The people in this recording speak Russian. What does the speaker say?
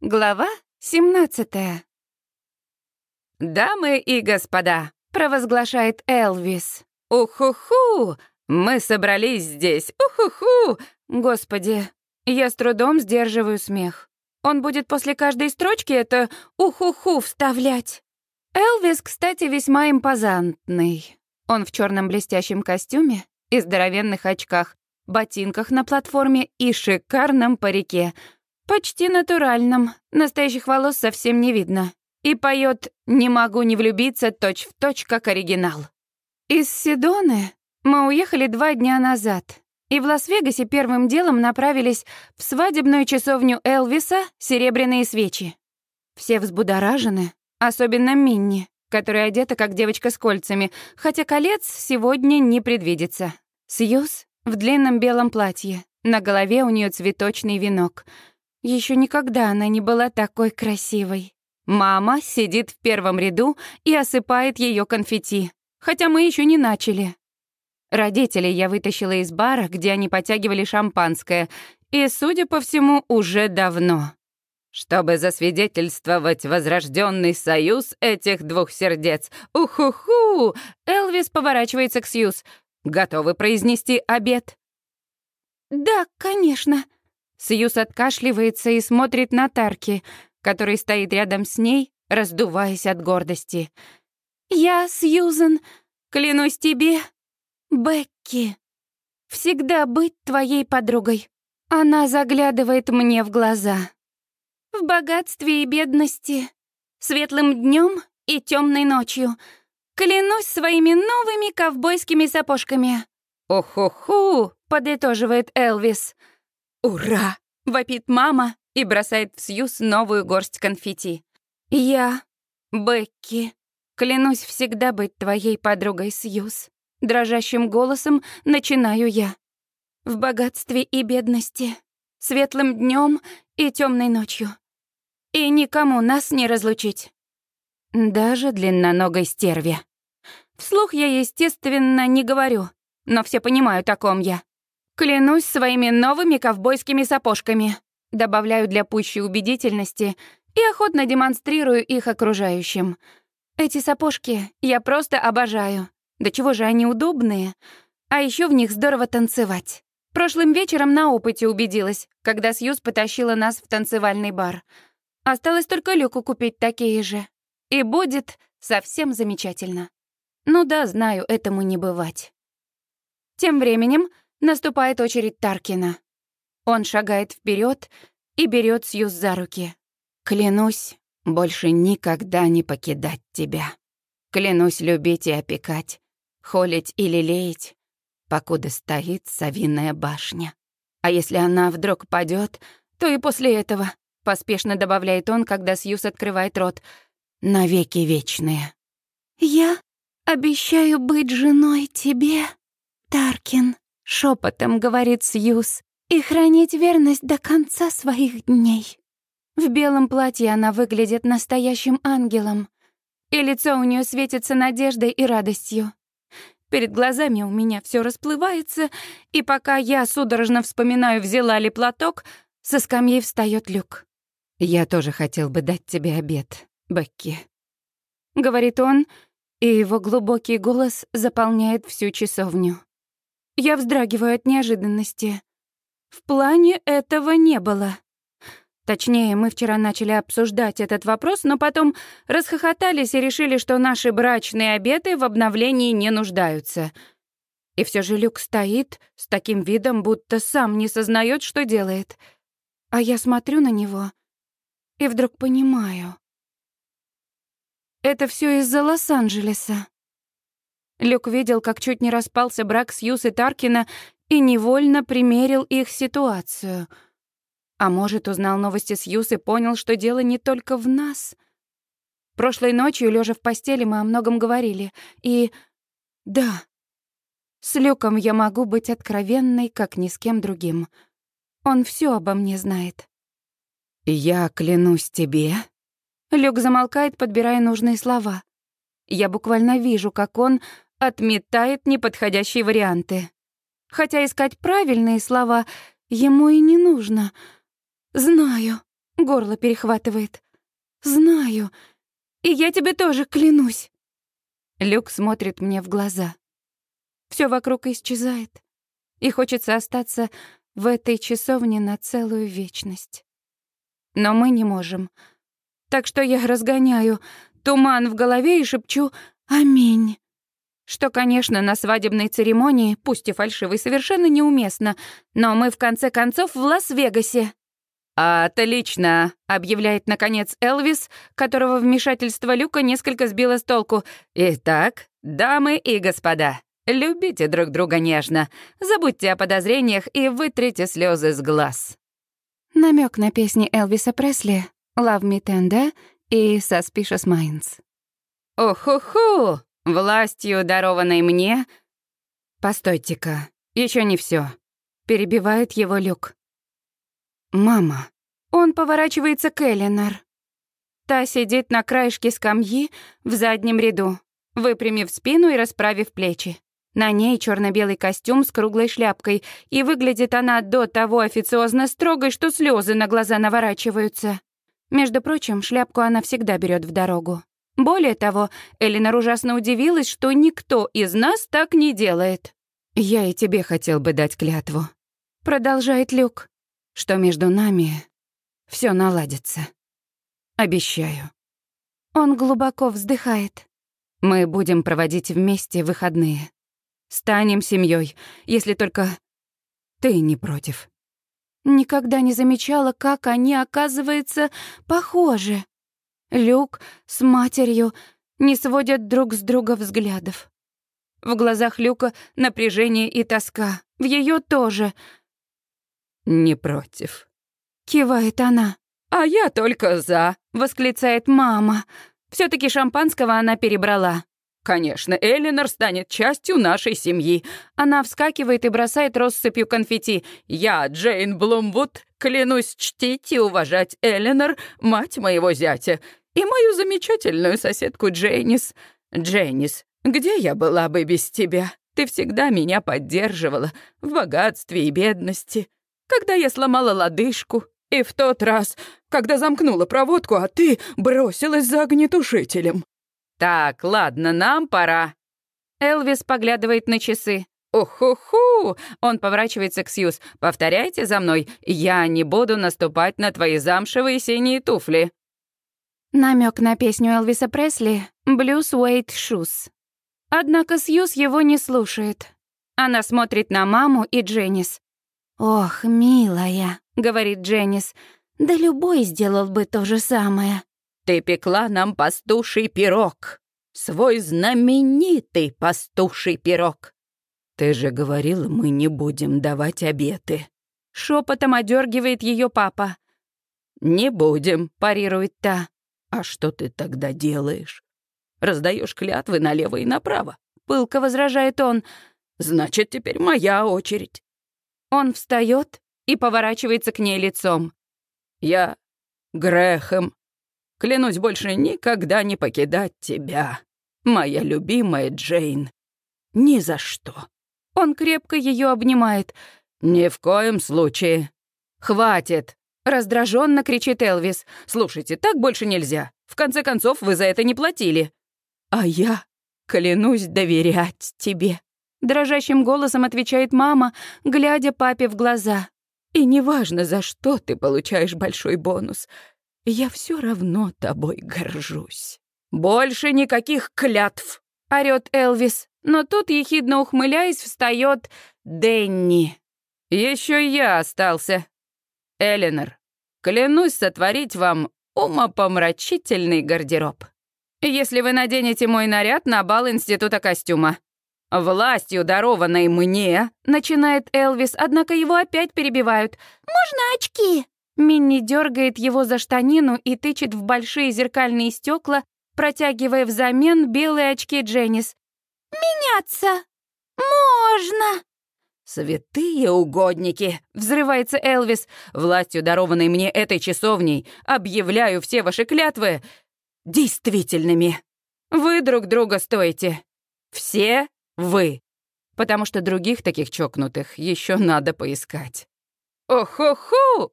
Глава 17 «Дамы и господа», — провозглашает Элвис. «Уху-ху! Мы собрались здесь! Уху-ху!» Господи, я с трудом сдерживаю смех. Он будет после каждой строчки это «уху-ху» вставлять. Элвис, кстати, весьма импозантный. Он в черном блестящем костюме и здоровенных очках, ботинках на платформе и шикарном парике — Почти натуральном. Настоящих волос совсем не видно. И поет «Не могу не влюбиться» точь-в-точь, точь, как оригинал. Из Сидоны мы уехали два дня назад. И в Лас-Вегасе первым делом направились в свадебную часовню Элвиса «Серебряные свечи». Все взбудоражены, особенно Минни, которая одета как девочка с кольцами, хотя колец сегодня не предвидится. Сьюз в длинном белом платье, на голове у нее цветочный венок — еще никогда она не была такой красивой. Мама сидит в первом ряду и осыпает ее конфетти, хотя мы еще не начали. Родителей я вытащила из бара, где они потягивали шампанское, и, судя по всему, уже давно. Чтобы засвидетельствовать возрожденный союз этих двух сердец. Уху-ху! Элвис поворачивается к Сьюз. Готовы произнести обед? «Да, конечно», Сьюз откашливается и смотрит на Тарки, который стоит рядом с ней, раздуваясь от гордости. «Я, Сьюзен, клянусь тебе, Бекки, всегда быть твоей подругой». Она заглядывает мне в глаза. В богатстве и бедности, светлым днем и темной ночью. Клянусь своими новыми ковбойскими сапожками. «Охо-ху!» — подытоживает Элвис. «Ура!» — вопит мама и бросает в Сьюз новую горсть конфетти. «Я, Бекки, клянусь всегда быть твоей подругой, Сьюз». Дрожащим голосом начинаю я. В богатстве и бедности, светлым днем и темной ночью. И никому нас не разлучить. Даже длинноногой стерве. Вслух я, естественно, не говорю, но все понимают, о ком я. Клянусь своими новыми ковбойскими сапожками. Добавляю для пущей убедительности и охотно демонстрирую их окружающим. Эти сапожки я просто обожаю. Да чего же они удобные. А еще в них здорово танцевать. Прошлым вечером на опыте убедилась, когда Сьюз потащила нас в танцевальный бар. Осталось только Люку купить такие же. И будет совсем замечательно. Ну да, знаю, этому не бывать. Тем временем Наступает очередь Таркина. Он шагает вперед и берет Сьюз за руки. «Клянусь, больше никогда не покидать тебя. Клянусь любить и опекать, холить и лелеять, покуда стоит совиная башня. А если она вдруг падет, то и после этого, поспешно добавляет он, когда Сьюз открывает рот, навеки вечные. «Я обещаю быть женой тебе, Таркин», шепотом говорит Сьюз, и хранить верность до конца своих дней. В белом платье она выглядит настоящим ангелом, и лицо у нее светится надеждой и радостью. Перед глазами у меня все расплывается, и пока я судорожно вспоминаю, взяла ли платок, со скамьи встает Люк. «Я тоже хотел бы дать тебе обед, Бекки», — говорит он, и его глубокий голос заполняет всю часовню. Я вздрагиваю от неожиданности. В плане этого не было. Точнее, мы вчера начали обсуждать этот вопрос, но потом расхохотались и решили, что наши брачные обеты в обновлении не нуждаются. И все же Люк стоит с таким видом, будто сам не сознает, что делает. А я смотрю на него и вдруг понимаю. Это все из-за Лос-Анджелеса. Люк видел, как чуть не распался брак Сьюз и Таркина и невольно примерил их ситуацию. А может, узнал новости Сьюз и понял, что дело не только в нас. Прошлой ночью, лежа в постели, мы о многом говорили. И да, с Люком я могу быть откровенной, как ни с кем другим. Он все обо мне знает. «Я клянусь тебе». Люк замолкает, подбирая нужные слова. Я буквально вижу, как он отметает неподходящие варианты. Хотя искать правильные слова ему и не нужно. Знаю. Горло перехватывает. «Знаю. И я тебе тоже клянусь». Люк смотрит мне в глаза. Все вокруг исчезает, и хочется остаться в этой часовне на целую вечность. Но мы не можем. Так что я разгоняю туман в голове и шепчу «Аминь». Что, конечно, на свадебной церемонии, пусть и фальшивой, совершенно неуместно, но мы в конце концов в Лас-Вегасе. «Отлично», — объявляет, наконец, Элвис, которого вмешательство Люка несколько сбило с толку. «Итак, дамы и господа, любите друг друга нежно, забудьте о подозрениях и вытрите слезы с глаз». Намек на песни Элвиса Пресли «Love Me Tender» и «Suspicious Minds». «Ох-ху-ху! Властью, дарованной мне...» «Постойте-ка, еще не все. перебивает его Люк. «Мама». Он поворачивается к Эленор. Та сидит на краешке скамьи в заднем ряду, выпрямив спину и расправив плечи. На ней черно белый костюм с круглой шляпкой, и выглядит она до того официозно строгой, что слезы на глаза наворачиваются. Между прочим, шляпку она всегда берет в дорогу. Более того, Элинор ужасно удивилась, что никто из нас так не делает. «Я и тебе хотел бы дать клятву», — продолжает Люк что между нами все наладится. Обещаю. Он глубоко вздыхает. Мы будем проводить вместе выходные. Станем семьей, если только ты не против. Никогда не замечала, как они, оказывается, похожи. Люк с матерью не сводят друг с друга взглядов. В глазах Люка напряжение и тоска. В ее тоже — «Не против», — кивает она. «А я только за», — восклицает мама. все таки шампанского она перебрала. «Конечно, Элинор станет частью нашей семьи». Она вскакивает и бросает россыпью конфетти. «Я, Джейн Блумвуд, клянусь чтить и уважать Элинор, мать моего зятя, и мою замечательную соседку Джейнис. Джейнис, где я была бы без тебя? Ты всегда меня поддерживала в богатстве и бедности когда я сломала лодыжку, и в тот раз, когда замкнула проводку, а ты бросилась за огнетушителем. Так, ладно, нам пора. Элвис поглядывает на часы. «Уху-ху!» Он поворачивается к Сьюз. «Повторяйте за мной. Я не буду наступать на твои замшевые синие туфли». Намек на песню Элвиса Пресли «Blues Wait Shoes». Однако Сьюз его не слушает. Она смотрит на маму и Дженнис. «Ох, милая», — говорит Дженнис, — «да любой сделал бы то же самое». «Ты пекла нам пастуший пирог, свой знаменитый пастуший пирог». «Ты же говорила, мы не будем давать обеты». Шепотом одергивает ее папа. «Не будем», — парирует та. «А что ты тогда делаешь? Раздаешь клятвы налево и направо?» Пылко возражает он. «Значит, теперь моя очередь. Он встает и поворачивается к ней лицом. «Я Грехом. Клянусь больше никогда не покидать тебя, моя любимая Джейн. Ни за что». Он крепко ее обнимает. «Ни в коем случае». «Хватит!» — раздраженно кричит Элвис. «Слушайте, так больше нельзя. В конце концов, вы за это не платили». «А я клянусь доверять тебе», Дрожащим голосом отвечает мама, глядя папе в глаза. «И неважно, за что ты получаешь большой бонус, я все равно тобой горжусь». «Больше никаких клятв!» — орёт Элвис. Но тут, ехидно ухмыляясь, встает Дэнни. Еще я остался. Эленор, клянусь сотворить вам умопомрачительный гардероб. Если вы наденете мой наряд на бал Института костюма. «Властью, дарованной мне», — начинает Элвис, однако его опять перебивают. «Можно очки?» Минни дергает его за штанину и тычет в большие зеркальные стекла, протягивая взамен белые очки Дженнис. «Меняться можно!» «Святые угодники!» — взрывается Элвис. «Властью, дарованной мне этой часовней, объявляю все ваши клятвы действительными. Вы друг друга стоите. Все вы. Потому что других таких чокнутых еще надо поискать. «Ох-хо-хо!»